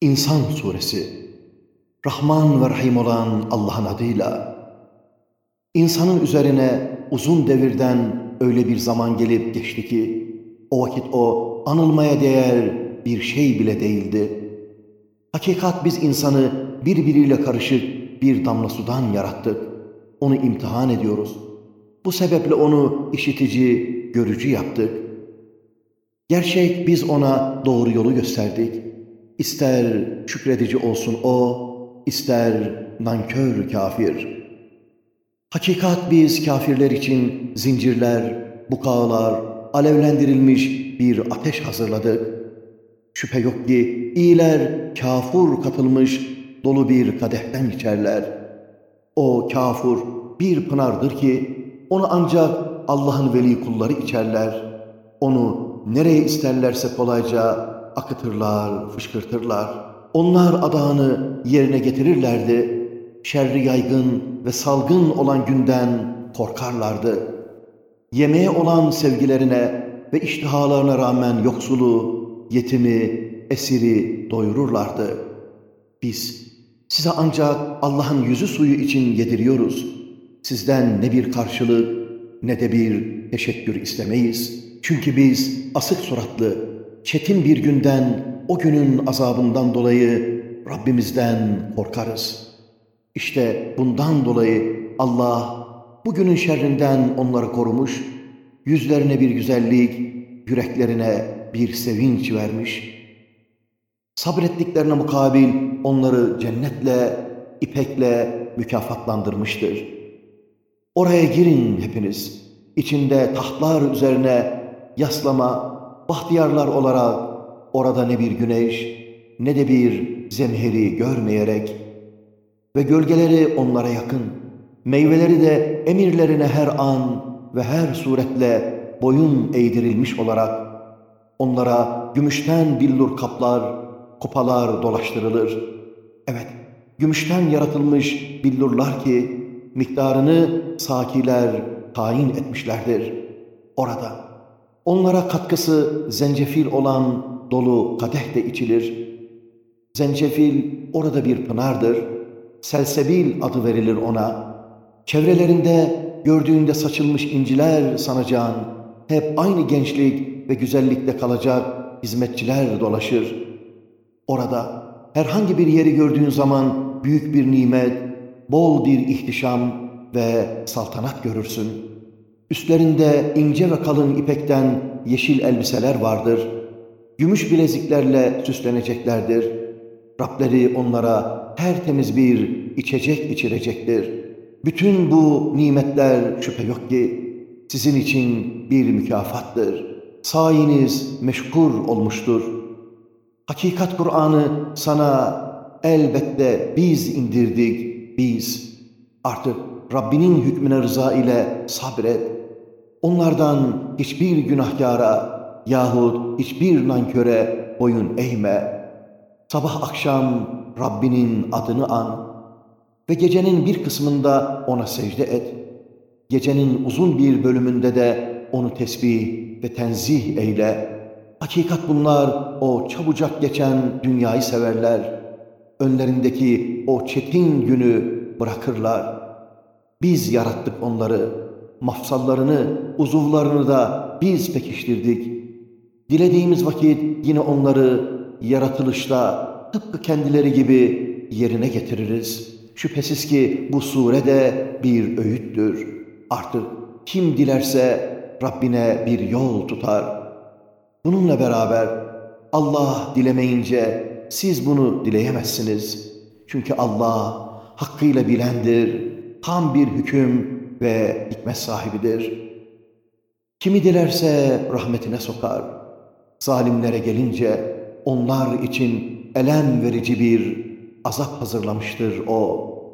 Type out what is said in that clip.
İnsan Suresi Rahman ve Rahim olan Allah'ın adıyla İnsanın üzerine uzun devirden öyle bir zaman gelip geçti ki o vakit o anılmaya değer bir şey bile değildi. Hakikat biz insanı birbiriyle karışık bir damla sudan yarattık. Onu imtihan ediyoruz. Bu sebeple onu işitici, görücü yaptık. Gerçek biz ona doğru yolu gösterdik. İster şükredici olsun o, ister nankör kafir. Hakikat biz kafirler için zincirler, bukağılar, alevlendirilmiş bir ateş hazırladık. Şüphe yok ki iyiler kafur katılmış dolu bir kadehten içerler. O kafur bir pınardır ki onu ancak Allah'ın veli kulları içerler. Onu nereye isterlerse kolayca akıtırlar, fışkırtırlar. Onlar adağını yerine getirirlerdi. Şerri yaygın ve salgın olan günden korkarlardı. Yemeğe olan sevgilerine ve iştihalarına rağmen yoksulu, yetimi, esiri doyururlardı. Biz size ancak Allah'ın yüzü suyu için yediriyoruz. Sizden ne bir karşılık ne de bir teşekkür istemeyiz. Çünkü biz asık suratlı, çetin bir günden, o günün azabından dolayı Rabbimizden korkarız. İşte bundan dolayı Allah bugünün şerrinden onları korumuş, yüzlerine bir güzellik, yüreklerine bir sevinç vermiş. Sabrettiklerine mukabil onları cennetle, ipekle mükafatlandırmıştır. Oraya girin hepiniz. İçinde tahtlar üzerine yaslama, bahtiyarlar olarak orada ne bir güneş ne de bir zemheri görmeyerek ve gölgeleri onlara yakın, meyveleri de emirlerine her an ve her suretle boyun eğdirilmiş olarak onlara gümüşten billur kaplar, kupalar dolaştırılır. Evet, gümüşten yaratılmış billurlar ki miktarını sakiler tayin etmişlerdir. Orada onlara katkısı zencefil olan dolu kadeh de içilir. Zencefil orada bir pınardır. Selsebil adı verilir ona. Çevrelerinde gördüğünde saçılmış inciler sanacağın hep aynı gençlik ve güzellikte kalacak hizmetçiler dolaşır. Orada herhangi bir yeri gördüğün zaman büyük bir nimet, bol bir ihtişam ve saltanat görürsün. Üstlerinde ince ve kalın ipekten yeşil elbiseler vardır. Gümüş bileziklerle süsleneceklerdir. Rableri onlara tertemiz bir içecek içirecektir. Bütün bu nimetler şüphe yok ki sizin için bir mükafattır. Sayiniz meşkur olmuştur. Hakikat Kur'an'ı sana elbette biz indirdik, biz. Artık Rabbinin hükmüne rıza ile sabret. Onlardan hiçbir günahkara yahut hiçbir nanköre boyun eğme. Sabah akşam Rabbinin adını an ve gecenin bir kısmında ona secde et. Gecenin uzun bir bölümünde de onu tesbih ve tenzih eyle. Hakikat bunlar o çabucak geçen dünyayı severler. Önlerindeki o çetin günü bırakırlar. Biz yarattık onları. Mafsallarını, uzuvlarını da biz pekiştirdik. Dilediğimiz vakit yine onları yaratılışta tıpkı kendileri gibi yerine getiririz. Şüphesiz ki bu sure de bir öğüttür. Artık kim dilerse Rabbine bir yol tutar. Bununla beraber Allah dilemeyince siz bunu dileyemezsiniz. Çünkü Allah hakkıyla bilendir, tam bir hüküm ve hikmet sahibidir. Kimi dilerse rahmetine sokar. Zalimlere gelince onlar için elem verici bir azap hazırlamıştır O.